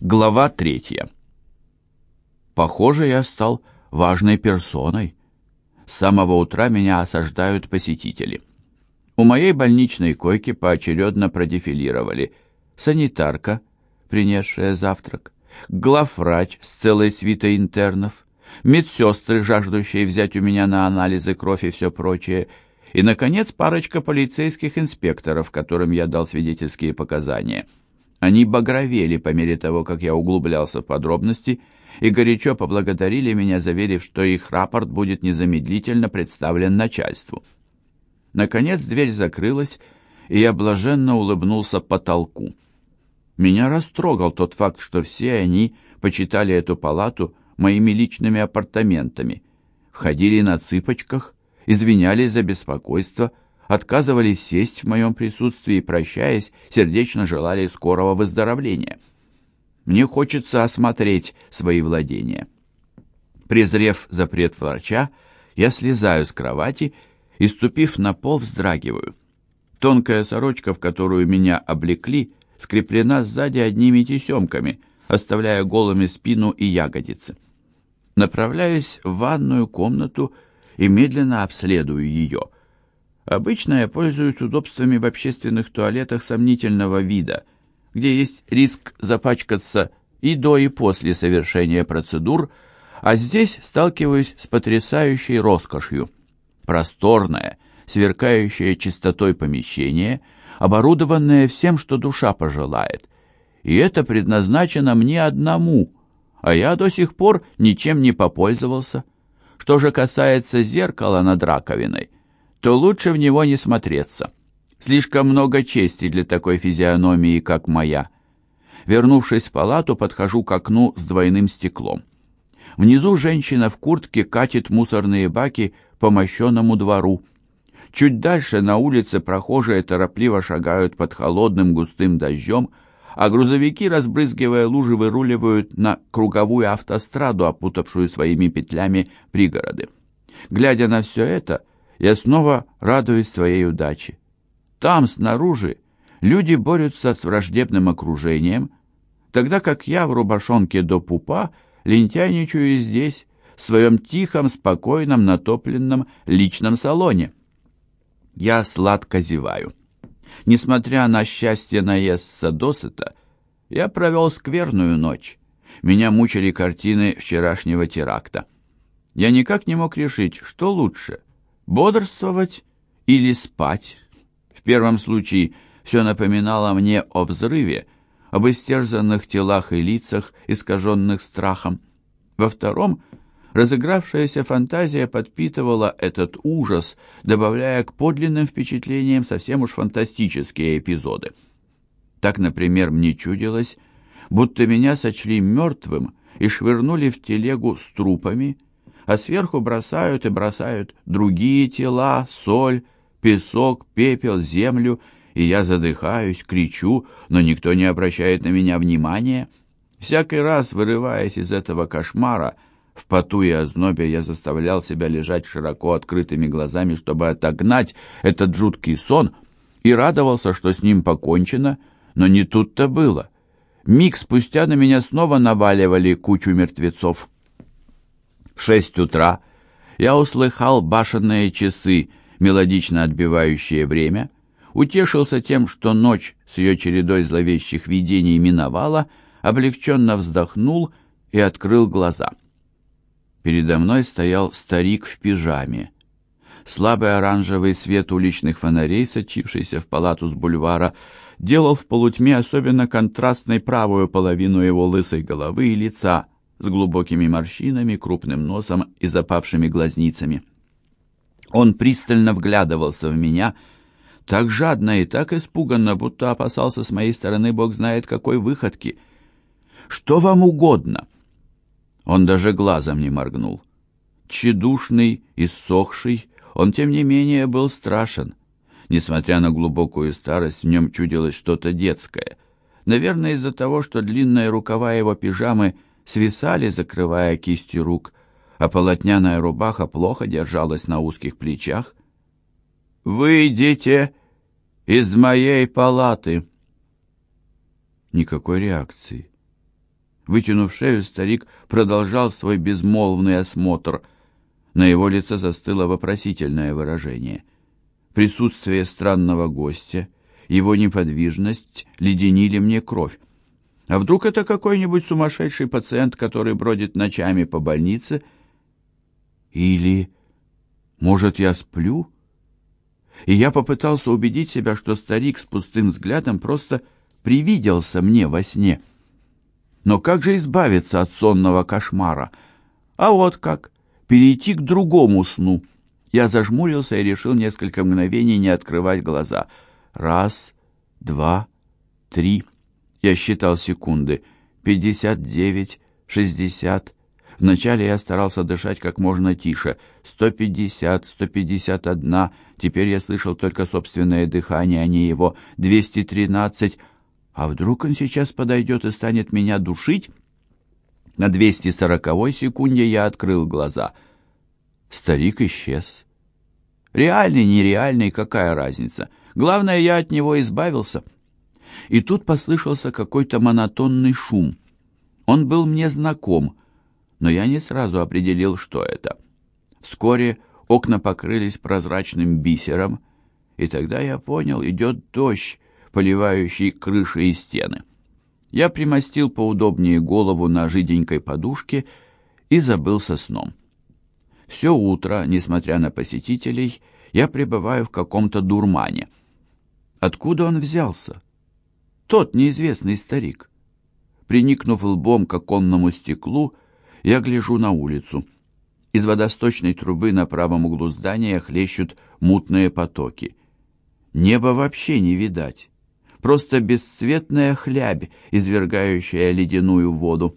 Глава третья. Похоже, я стал важной персоной. С самого утра меня осаждают посетители. У моей больничной койки поочередно продефилировали санитарка, принесшая завтрак, главврач с целой свитой интернов, медсестры, жаждущие взять у меня на анализы кровь и все прочее, и, наконец, парочка полицейских инспекторов, которым я дал свидетельские показания – они багровели по мере того, как я углублялся в подробности, и горячо поблагодарили меня, заверив, что их рапорт будет незамедлительно представлен начальству. Наконец дверь закрылась, и я блаженно улыбнулся потолку. Меня растрогал тот факт, что все они почитали эту палату моими личными апартаментами, входили на цыпочках, извинялись за беспокойство, отказывались сесть в моем присутствии и, прощаясь, сердечно желали скорого выздоровления. Мне хочется осмотреть свои владения. Презрев запрет врача, я слезаю с кровати и, ступив на пол, вздрагиваю. Тонкая сорочка, в которую меня облекли, скреплена сзади одними тесемками, оставляя голыми спину и ягодицы. Направляюсь в ванную комнату и медленно обследую ее – Обычно я пользуюсь удобствами в общественных туалетах сомнительного вида, где есть риск запачкаться и до, и после совершения процедур, а здесь сталкиваюсь с потрясающей роскошью. Просторное, сверкающее чистотой помещение, оборудованное всем, что душа пожелает. И это предназначено мне одному, а я до сих пор ничем не попользовался. Что же касается зеркала над раковиной, то лучше в него не смотреться. Слишком много чести для такой физиономии, как моя. Вернувшись в палату, подхожу к окну с двойным стеклом. Внизу женщина в куртке катит мусорные баки по мощенному двору. Чуть дальше на улице прохожие торопливо шагают под холодным густым дождем, а грузовики, разбрызгивая лужи, выруливают на круговую автостраду, опутавшую своими петлями пригороды. Глядя на все это, я снова радуюсь своей удаче. Там, снаружи, люди борются с враждебным окружением, тогда как я в рубашонке до пупа лентяйничаю здесь, в своем тихом, спокойном, натопленном личном салоне. Я сладко зеваю. Несмотря на счастье наесться досыта, я провел скверную ночь. Меня мучили картины вчерашнего теракта. Я никак не мог решить, что лучше бодрствовать или спать. В первом случае все напоминало мне о взрыве, об истерзанных телах и лицах, искаженных страхом. Во втором разыгравшаяся фантазия подпитывала этот ужас, добавляя к подлинным впечатлениям совсем уж фантастические эпизоды. Так, например, мне чудилось, будто меня сочли мертвым и швырнули в телегу с трупами, а сверху бросают и бросают другие тела, соль, песок, пепел, землю, и я задыхаюсь, кричу, но никто не обращает на меня внимания. Всякий раз, вырываясь из этого кошмара, в поту и ознобе я заставлял себя лежать широко открытыми глазами, чтобы отогнать этот жуткий сон, и радовался, что с ним покончено, но не тут-то было. Миг спустя на меня снова наваливали кучу мертвецов. В шесть утра я услыхал башенные часы, мелодично отбивающие время, утешился тем, что ночь с ее чередой зловещих видений миновала, облегченно вздохнул и открыл глаза. Передо мной стоял старик в пижаме. Слабый оранжевый свет уличных фонарей, сочившийся в палату с бульвара, делал в полутьме особенно контрастной правую половину его лысой головы и лица — с глубокими морщинами, крупным носом и запавшими глазницами. Он пристально вглядывался в меня, так жадно и так испуганно, будто опасался с моей стороны бог знает какой выходки. «Что вам угодно?» Он даже глазом не моргнул. Чедушный, иссохший, он, тем не менее, был страшен. Несмотря на глубокую старость, в нем чудилось что-то детское. Наверное, из-за того, что длинные рукава его пижамы — свисали, закрывая кисти рук, а полотняная рубаха плохо держалась на узких плечах. «Выйдите из моей палаты!» Никакой реакции. Вытянув шею, старик продолжал свой безмолвный осмотр. На его лице застыло вопросительное выражение. Присутствие странного гостя, его неподвижность леденили мне кровь. А вдруг это какой-нибудь сумасшедший пациент, который бродит ночами по больнице? Или, может, я сплю? И я попытался убедить себя, что старик с пустым взглядом просто привиделся мне во сне. Но как же избавиться от сонного кошмара? А вот как, перейти к другому сну. Я зажмурился и решил несколько мгновений не открывать глаза. Раз, два, три... Я считал секунды. Пятьдесят девять, шестьдесят. Вначале я старался дышать как можно тише. Сто пятьдесят, сто пятьдесят одна. Теперь я слышал только собственное дыхание, а не его. Двести тринадцать. А вдруг он сейчас подойдет и станет меня душить? На двести сороковой секунде я открыл глаза. Старик исчез. Реальный, нереальный, какая разница? Главное, я от него избавился и тут послышался какой-то монотонный шум. Он был мне знаком, но я не сразу определил, что это. Вскоре окна покрылись прозрачным бисером, и тогда я понял, идет дождь, поливающий крыши и стены. Я примостил поудобнее голову на жиденькой подушке и забылся сном. Все утро, несмотря на посетителей, я пребываю в каком-то дурмане. Откуда он взялся? Тот неизвестный старик. Приникнув лбом к оконному стеклу, я гляжу на улицу. Из водосточной трубы на правом углу здания хлещут мутные потоки. Небо вообще не видать. Просто бесцветная хлябь, извергающая ледяную воду.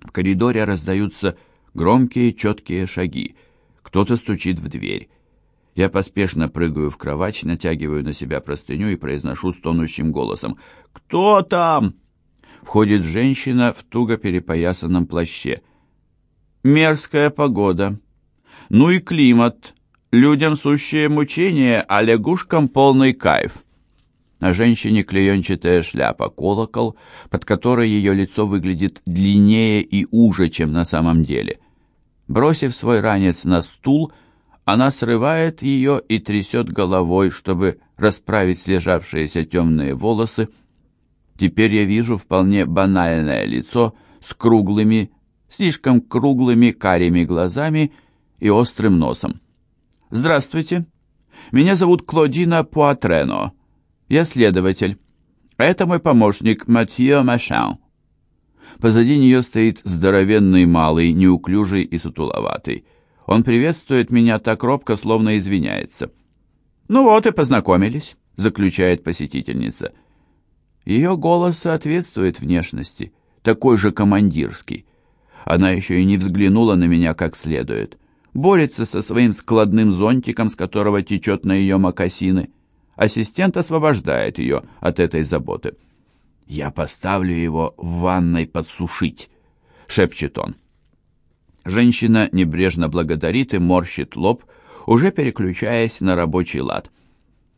В коридоре раздаются громкие четкие шаги. Кто-то стучит в дверь. Я поспешно прыгаю в кровать, натягиваю на себя простыню и произношу стонущим голосом «Кто там?» Входит женщина в туго перепоясанном плаще. «Мерзкая погода. Ну и климат. Людям сущее мучение, а лягушкам полный кайф». На женщине клеенчатая шляпа, колокол, под которой ее лицо выглядит длиннее и уже, чем на самом деле. Бросив свой ранец на стул, она срывает ее и трясет головой, чтобы расправить слежавшиеся темные волосы. Теперь я вижу вполне банальное лицо с круглыми, слишком круглыми карими глазами и острым носом. «Здравствуйте. Меня зовут Клодина Пуатрено. Я следователь. Это мой помощник Матье Машан». Позади нее стоит здоровенный малый, неуклюжий и сутуловатый. Он приветствует меня так робко, словно извиняется. «Ну вот и познакомились», — заключает посетительница. Ее голос соответствует внешности, такой же командирский. Она еще и не взглянула на меня как следует. Борется со своим складным зонтиком, с которого течет на ее мокасины. Ассистент освобождает ее от этой заботы. «Я поставлю его в ванной подсушить», — шепчет он. Женщина небрежно благодарит и морщит лоб, уже переключаясь на рабочий лад.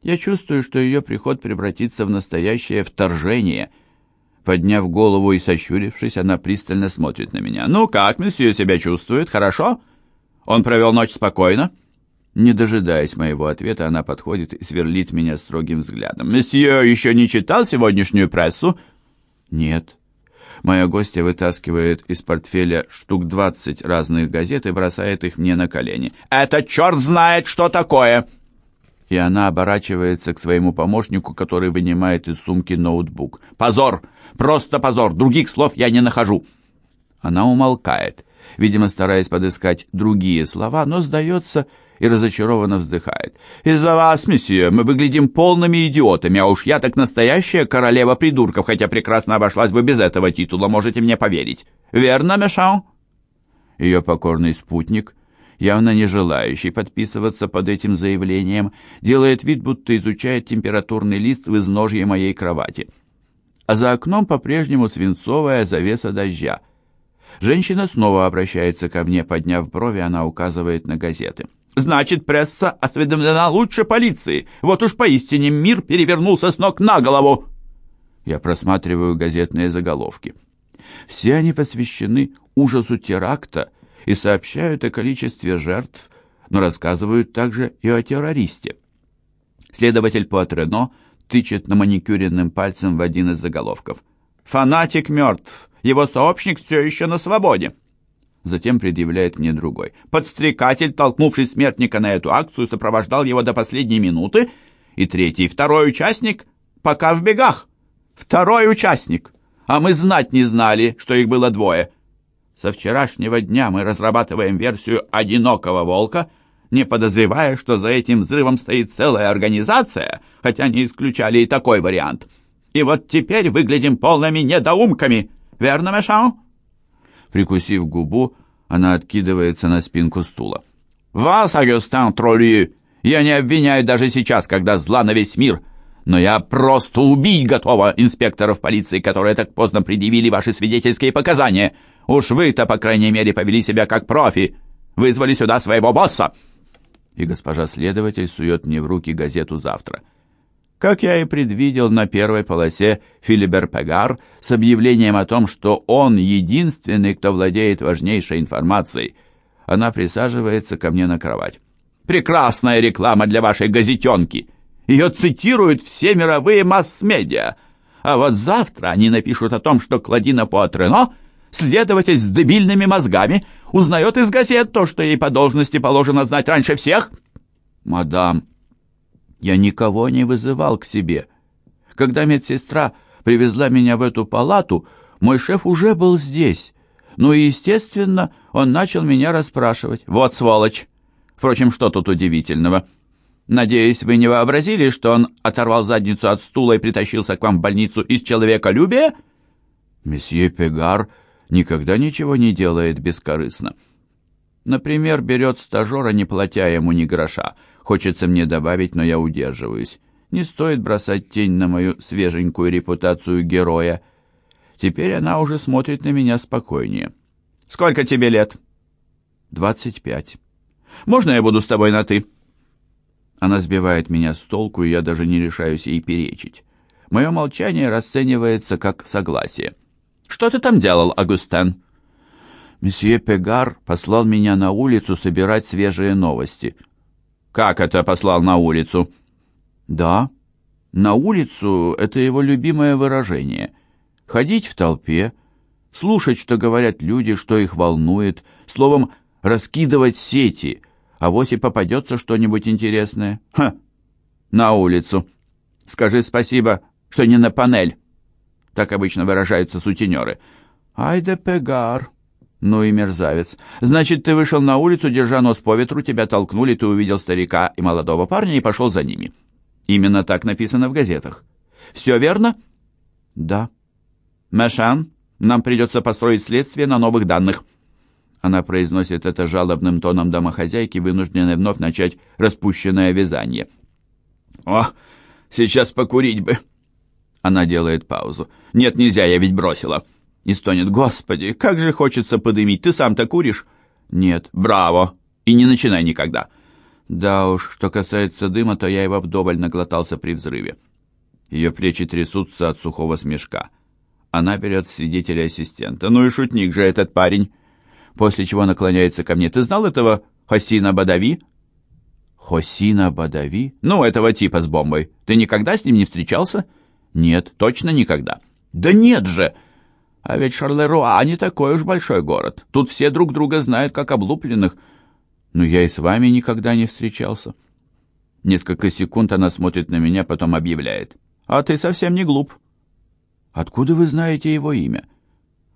Я чувствую, что ее приход превратится в настоящее вторжение. Подняв голову и сощурившись, она пристально смотрит на меня. «Ну как, месье себя чувствует? Хорошо? Он провел ночь спокойно?» Не дожидаясь моего ответа, она подходит и сверлит меня строгим взглядом. «Месье еще не читал сегодняшнюю прессу?» «Нет», Моя гостья вытаскивает из портфеля штук двадцать разных газет и бросает их мне на колени. «Это черт знает, что такое!» И она оборачивается к своему помощнику, который вынимает из сумки ноутбук. «Позор! Просто позор! Других слов я не нахожу!» Она умолкает, видимо, стараясь подыскать другие слова, но сдается и разочарованно вздыхает. «Из-за вас, месье, мы выглядим полными идиотами, а уж я так настоящая королева придурков, хотя прекрасно обошлась бы без этого титула, можете мне поверить. Верно, Мешан?» Ее покорный спутник, явно не желающий подписываться под этим заявлением, делает вид, будто изучает температурный лист в изножье моей кровати. А за окном по-прежнему свинцовая завеса дождя. Женщина снова обращается ко мне, подняв брови, она указывает на газеты. Значит, пресса осведомлена лучше полиции. Вот уж поистине мир перевернулся с ног на голову. Я просматриваю газетные заголовки. Все они посвящены ужасу теракта и сообщают о количестве жертв, но рассказывают также и о террористе. Следователь Пуатрено тычет на маникюренным пальцем в один из заголовков. «Фанатик мертв! Его сообщник все еще на свободе!» Затем предъявляет мне другой. Подстрекатель, толкнувший смертника на эту акцию, сопровождал его до последней минуты. И третий, второй участник, пока в бегах. Второй участник. А мы знать не знали, что их было двое. Со вчерашнего дня мы разрабатываем версию «одинокого волка», не подозревая, что за этим взрывом стоит целая организация, хотя не исключали и такой вариант. И вот теперь выглядим полными недоумками. Верно, Мешан? Прикусив губу, она откидывается на спинку стула. «Вас, Агюстан Тролли, я не обвиняю даже сейчас, когда зла на весь мир, но я просто убить готова инспекторов полиции, которые так поздно предъявили ваши свидетельские показания. Уж вы-то, по крайней мере, повели себя как профи. Вызвали сюда своего босса!» И госпожа следователь сует мне в руки газету «Завтра». Как я и предвидел на первой полосе Филибер Пегар с объявлением о том, что он единственный, кто владеет важнейшей информацией. Она присаживается ко мне на кровать. «Прекрасная реклама для вашей газетенки! Ее цитируют все мировые масс-медиа. А вот завтра они напишут о том, что Кладина Пуатрено, следователь с дебильными мозгами, узнает из газет то, что ей по должности положено знать раньше всех». «Мадам», я никого не вызывал к себе. Когда медсестра привезла меня в эту палату, мой шеф уже был здесь. Ну и, естественно, он начал меня расспрашивать. Вот сволочь! Впрочем, что тут удивительного? Надеюсь, вы не вообразили, что он оторвал задницу от стула и притащился к вам в больницу из человеколюбия? Месье Пегар никогда ничего не делает бескорыстно. Например, берет стажера, не платя ему ни гроша, Хочется мне добавить, но я удерживаюсь. Не стоит бросать тень на мою свеженькую репутацию героя. Теперь она уже смотрит на меня спокойнее. «Сколько тебе лет?» «Двадцать пять». «Можно я буду с тобой на «ты»?» Она сбивает меня с толку, и я даже не решаюсь ей перечить. Мое молчание расценивается как согласие. «Что ты там делал, Агустен?» Месье Пегар послал меня на улицу собирать свежие новости. Как это послал на улицу? Да, на улицу — это его любимое выражение. Ходить в толпе, слушать, что говорят люди, что их волнует, словом, раскидывать сети, а вось и попадется что-нибудь интересное. Ха! На улицу. Скажи спасибо, что не на панель. Так обычно выражаются сутенеры. Ай да пегар. «Ну и мерзавец. Значит, ты вышел на улицу, держа нос по ветру, тебя толкнули, ты увидел старика и молодого парня и пошел за ними». Именно так написано в газетах. «Все верно?» «Да». «Мэшан, нам придется построить следствие на новых данных». Она произносит это жалобным тоном домохозяйки, вынужденной вновь начать распущенное вязание. «О, сейчас покурить бы!» Она делает паузу. «Нет, нельзя, я ведь бросила». И стонет, «Господи, как же хочется подымить, ты сам-то куришь?» «Нет, браво! И не начинай никогда!» Да уж, что касается дыма, то я его вдоволь наглотался при взрыве. Ее плечи трясутся от сухого смешка. Она берет свидетеля ассистента. Ну и шутник же этот парень. После чего наклоняется ко мне. Ты знал этого Хосина Бадави? Хосина Бадави? Ну, этого типа с бомбой. Ты никогда с ним не встречался? Нет, точно никогда. Да нет же! А ведь Шарлеруа не такой уж большой город. Тут все друг друга знают, как облупленных. Но я и с вами никогда не встречался. Несколько секунд она смотрит на меня, потом объявляет. А ты совсем не глуп. Откуда вы знаете его имя?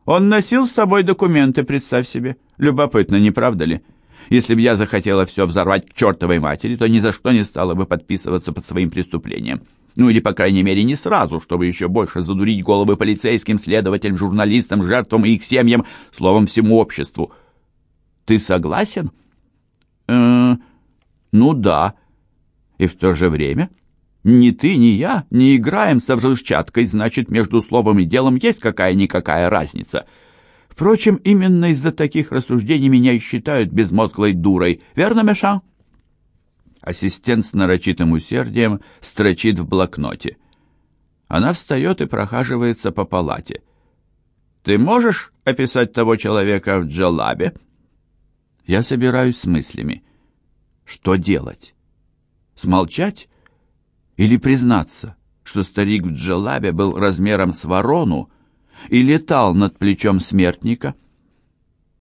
Он носил с собой документы, представь себе. Любопытно, не правда ли? Если бы я захотела все взорвать к чертовой матери, то ни за что не стала бы подписываться под своим преступлением. Ну или, по крайней мере, не сразу, чтобы еще больше задурить головы полицейским, следователям, журналистам, жертвам и их семьям, словом, всему обществу. Ты согласен? Э, ну да. И в то же время ни ты, ни я не играем со взрывчаткой, значит, между словом и делом есть какая-никакая разница. Впрочем, именно из-за таких рассуждений меня и считают безмозглой дурой. Верно, Мешан? Ассистент с нарочитым усердием строчит в блокноте. Она встает и прохаживается по палате. Ты можешь описать того человека в Джалабе? Я собираюсь с мыслями. Что делать? Смолчать? Или признаться, что старик в Джалабе был размером с ворону и летал над плечом смертника —